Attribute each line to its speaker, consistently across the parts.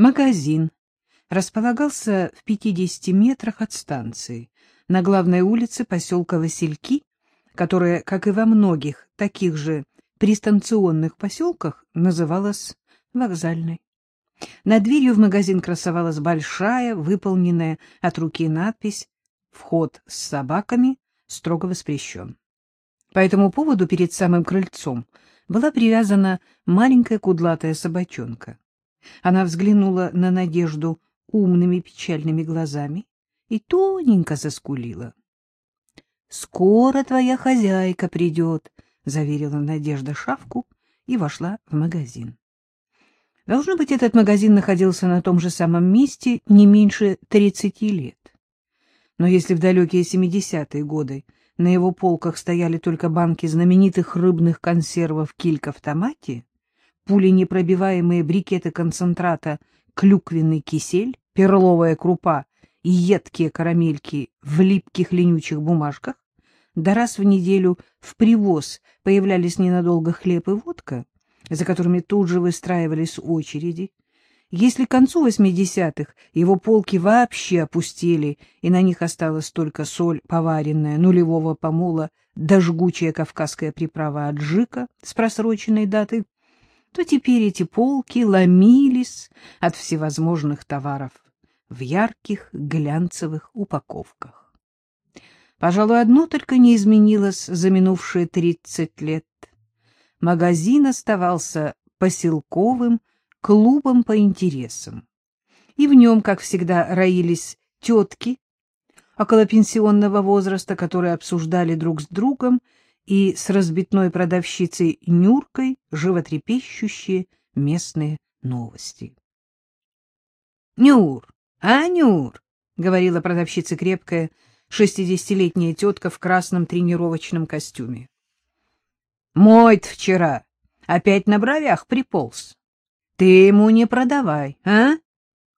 Speaker 1: Магазин располагался в 50 метрах от станции, на главной улице поселка Васильки, которая, как и во многих таких же пристанционных поселках, называлась вокзальной. Над дверью в магазин красовалась большая, выполненная от руки надпись «Вход с собаками строго воспрещен». По этому поводу перед самым крыльцом была привязана маленькая кудлатая собачонка. Она взглянула на Надежду умными печальными глазами и тоненько заскулила. — Скоро твоя хозяйка придет, — заверила Надежда шавку и вошла в магазин. Должно быть, этот магазин находился на том же самом месте не меньше тридцати лет. Но если в далекие семидесятые годы на его полках стояли только банки знаменитых рыбных консервов «Килька в томате», пуленепробиваемые брикеты концентрата «Клюквенный кисель», «Перловая крупа» и едкие карамельки в липких ленючих бумажках, да раз в неделю в привоз появлялись ненадолго хлеб и водка, за которыми тут же выстраивались очереди. Если к концу восьмидесятых его полки вообще опустели, и на них осталась только соль поваренная, нулевого помола да жгучая кавказская приправа аджика с просроченной датой, то теперь эти полки ломились от всевозможных товаров в ярких глянцевых упаковках. Пожалуй, одно только не изменилось за минувшие тридцать лет. Магазин оставался поселковым клубом по интересам. И в нем, как всегда, роились тетки около пенсионного возраста, которые обсуждали друг с другом и с разбитной продавщицей Нюркой животрепещущие местные новости. — Нюр, а, Нюр, — говорила продавщица крепкая, шестидесятилетняя тетка в красном тренировочном костюме. — Мой-то вчера опять на бровях приполз. Ты ему не продавай, а?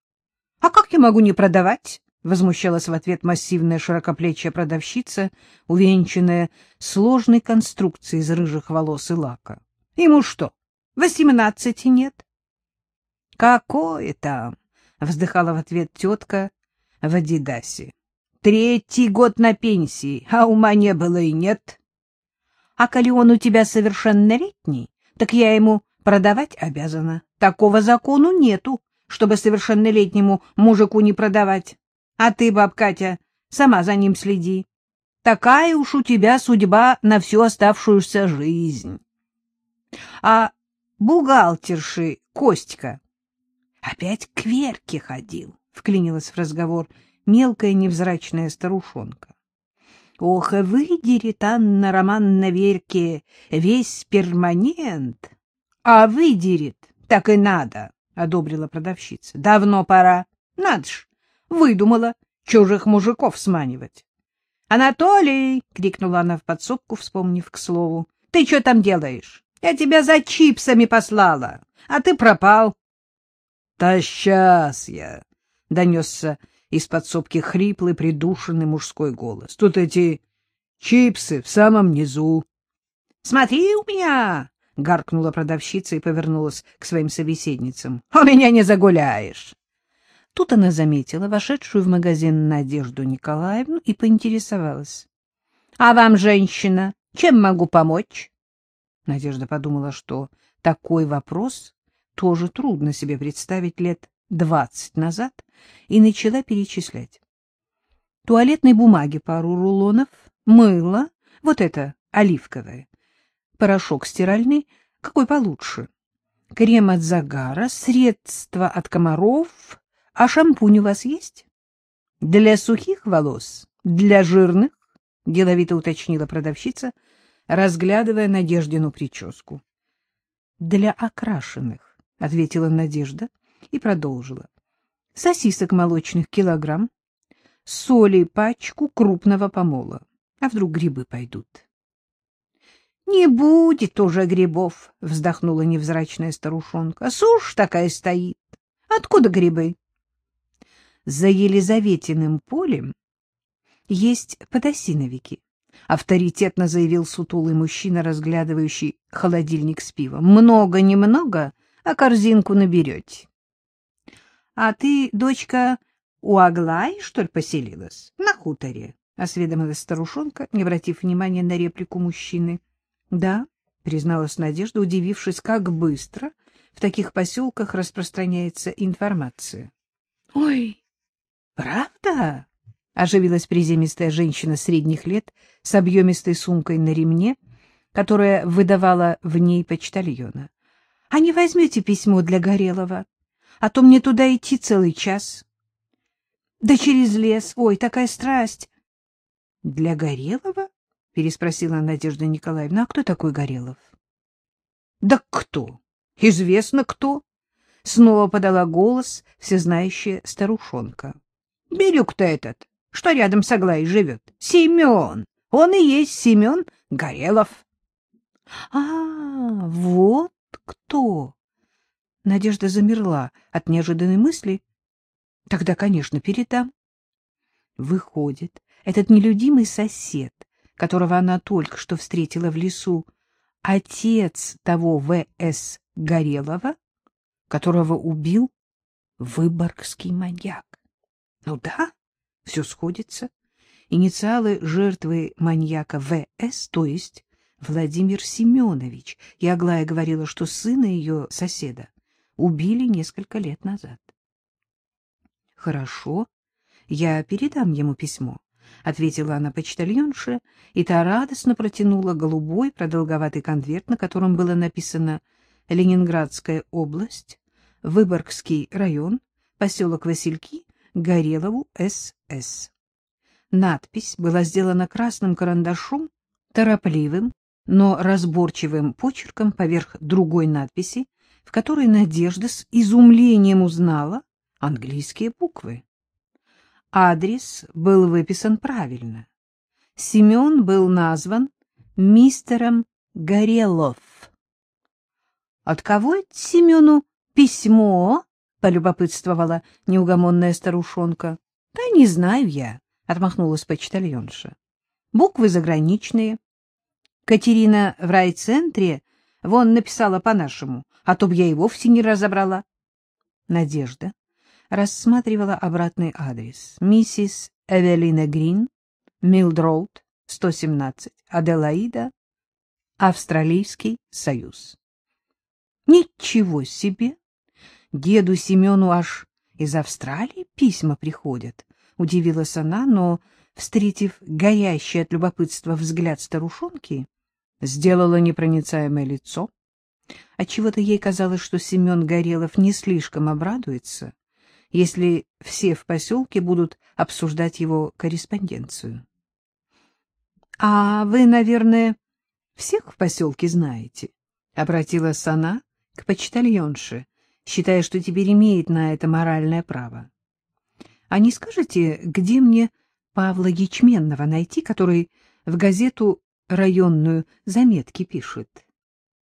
Speaker 1: — А как я могу не продавать? — возмущалась в ответ массивная широкоплечья продавщица, увенчанная сложной конструкцией из рыжих волос и лака. — Ему что, восемнадцати нет? — Какое там? — вздыхала в ответ тетка в Адидасе. — Третий год на пенсии, а ума не было и нет. — А коли он у тебя совершеннолетний, так я ему продавать обязана. Такого закону нету, чтобы совершеннолетнему мужику не продавать. А ты, баб Катя, сама за ним следи. Такая уж у тебя судьба на всю оставшуюся жизнь. А бухгалтерши Костька опять к Верке ходил, — вклинилась в разговор мелкая невзрачная старушонка. Ох, и выдерет Анна Роман на Верке весь перманент. А выдерет, так и надо, — одобрила продавщица. Давно пора. Надо ж, Выдумала чужих мужиков сманивать. «Анатолий!» — крикнула она в подсобку, вспомнив к слову. «Ты что там делаешь? Я тебя за чипсами послала, а ты пропал». «Да сейчас я!» — донесся из подсобки хриплый, придушенный мужской голос. «Тут эти чипсы в самом низу». «Смотри у меня!» — гаркнула продавщица и повернулась к своим собеседницам. — У меня не загуляешь. Тут она заметила вошедшую в магазин Надежду Николаевну и поинтересовалась. — А вам, женщина, чем могу помочь? Надежда подумала, что такой вопрос тоже трудно себе представить лет двадцать назад, и начала перечислять. Туалетной бумаги пару рулонов, мыло, вот это оливковое, порошок стиральный, какой получше, крем от загара, средства от комаров, а шампунь у вас есть? Для сухих волос? Для жирных? — деловито уточнила продавщица, разглядывая Надеждину прическу. — Для окрашенных, — ответила Надежда и продолжила. — Сосисок молочных килограмм, соли пачку крупного помола. А вдруг грибы пойдут? — Не будет уже грибов, — вздохнула невзрачная старушонка. — Сушь такая стоит. Откуда грибы? За Елизаветиным полем есть подосиновики, — авторитетно заявил сутулый мужчина, разглядывающий холодильник с пивом. — Много-немного, а корзинку наберете. — А ты, дочка, у Аглаи, что ли, поселилась? На хуторе? — осведомилась старушонка, не обратив внимания на реплику мужчины. — Да, — призналась Надежда, удивившись, как быстро в таких поселках распространяется информация. — Ой, правда? — оживилась приземистая женщина средних лет с объемистой сумкой на ремне, которая выдавала в ней почтальона. — А не возьмете письмо для Горелого? А то мне туда идти целый час. — Да через лес. Ой, такая страсть. — Для Горелого? — переспросила Надежда Николаевна. — А кто такой Горелов? — Да кто? Известно кто. Снова подала голос всезнающая старушонка. — Белюк-то этот что рядом с Аглаей живет. Семен. Он и есть Семен Горелов. — А, вот кто! Надежда замерла от неожиданной мысли. — Тогда, конечно, передам. Выходит, этот нелюдимый сосед, которого она только что встретила в лесу, отец того В.С. Горелова, которого убил выборгский маньяк. Ну да, все сходится. Инициалы жертвы маньяка В.С., то есть Владимир Семенович, и Аглая говорила, что сына ее соседа убили несколько лет назад. — Хорошо, я передам ему письмо, — ответила она почтальонше, и та радостно протянула голубой продолговатый конверт, на котором было написано «Ленинградская область, Выборгский район, поселок Васильки, Горелову С.С. Надпись была сделана красным карандашом, торопливым, но разборчивым почерком поверх другой надписи, в которой Надежда с изумлением узнала английские буквы. Адрес был выписан правильно. Семен был назван мистером Горелов. — От кого это Семену письмо? Полюбопытствовала неугомонная старушонка. — Да не знаю я, — отмахнулась почтальонша. — Буквы заграничные. Катерина в райцентре вон написала по-нашему, а то б я и вовсе не разобрала. Надежда рассматривала обратный адрес. Миссис Эвелина Грин, Милдроуд, 117, Аделаида, Австралийский союз. Ничего себе! Деду Семену аж из Австралии письма приходят, — удивилась она, но, встретив горящий от любопытства взгляд старушонки, сделала непроницаемое лицо. Отчего-то ей казалось, что Семен Горелов не слишком обрадуется, если все в поселке будут обсуждать его корреспонденцию. — А вы, наверное, всех в поселке знаете? — обратилась она к почтальонше, считая, что теперь имеет на это моральное право. — А не скажете, где мне Павла Ячменного найти, который в газету районную заметки пишет?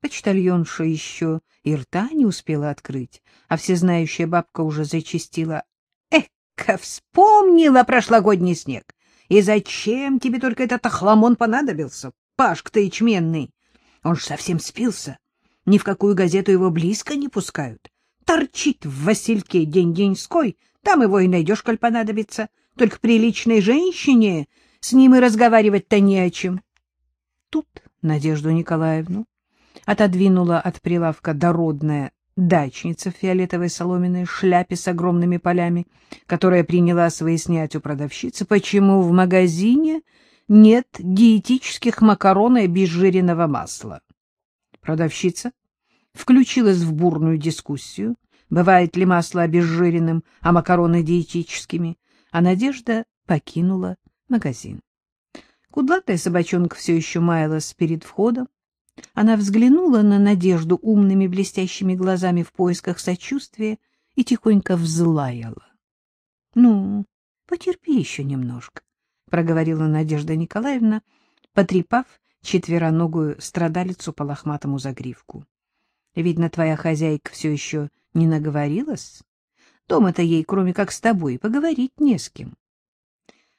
Speaker 1: Почтальонша еще и рта не успела открыть, а всезнающая бабка уже зачастила. — Эка, вспомнила прошлогодний снег! И зачем тебе только этот охламон понадобился, Пашка-то ячменный? Он ж совсем спился. Ни в какую газету его близко не пускают торчит в Васильке день-деньской, там его и найдешь, коль понадобится. Только приличной женщине с ним и разговаривать-то не о чем. Тут Надежду Николаевну отодвинула от прилавка дородная дачница в фиолетовой соломенной шляпе с огромными полями, которая приняла выяснять у продавщицы, почему в магазине нет диетических макарон и обезжиренного масла. Продавщица включилась в бурную дискуссию, бывает ли масло обезжиренным, а макароны диетическими, а Надежда покинула магазин. Кудлатая собачонка все еще маялась перед входом. Она взглянула на Надежду умными блестящими глазами в поисках сочувствия и тихонько взлаяла. — Ну, потерпи еще немножко, — проговорила Надежда Николаевна, потрепав четвероногую страдалицу по лохматому загривку. Видно, твоя хозяйка все еще не наговорилась. Дома-то ей, кроме как с тобой, поговорить не с кем.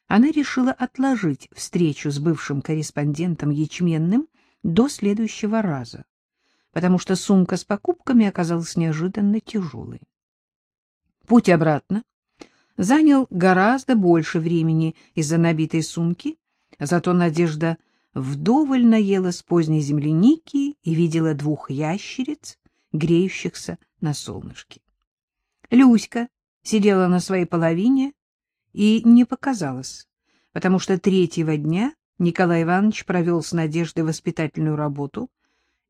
Speaker 1: Она решила отложить встречу с бывшим корреспондентом Ячменным до следующего раза, потому что сумка с покупками оказалась неожиданно тяжелой. Путь обратно занял гораздо больше времени из-за набитой сумки, зато Надежда вдоволь наелась поздней земляники и видела двух ящериц, греющихся на солнышке. Люська сидела на своей половине и не показалась, потому что третьего дня Николай Иванович провел с Надеждой воспитательную работу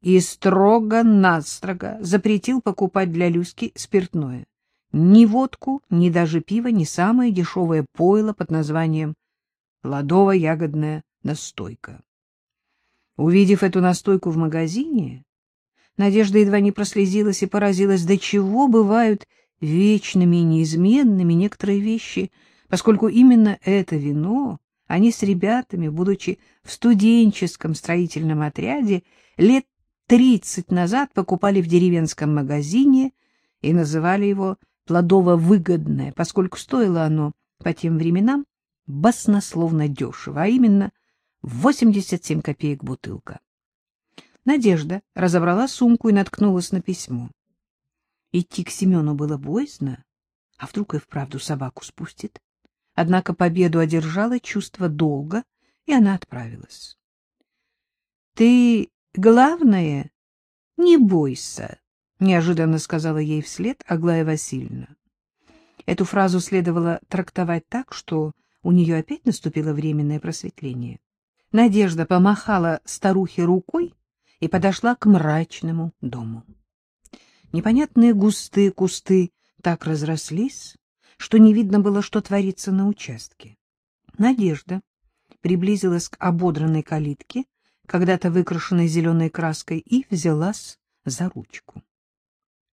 Speaker 1: и строго-настрого запретил покупать для Люськи спиртное. Ни водку, ни даже пиво, ни самое дешевое пойло под названием «плодово-ягодная настойка». Увидев эту настойку в магазине, Надежда едва не прослезилась и поразилась, до чего бывают вечными и неизменными некоторые вещи, поскольку именно это вино они с ребятами, будучи в студенческом строительном отряде, лет тридцать назад покупали в деревенском магазине и называли его плодово-выгодное, поскольку стоило оно по тем временам баснословно дешево, а именно 87 копеек бутылка. Надежда разобрала сумку и наткнулась на письмо. Идти к Семену было боязно, а вдруг и вправду собаку спустит. Однако победу одержала чувство долга, и она отправилась. — Ты, главное, не бойся, — неожиданно сказала ей вслед Аглая Васильевна. Эту фразу следовало трактовать так, что у нее опять наступило временное просветление. Надежда помахала старухе рукой и подошла к мрачному дому. Непонятные густые кусты так разрослись, что не видно было, что творится на участке. Надежда приблизилась к ободранной калитке, когда-то выкрашенной зеленой краской, и взялась за ручку.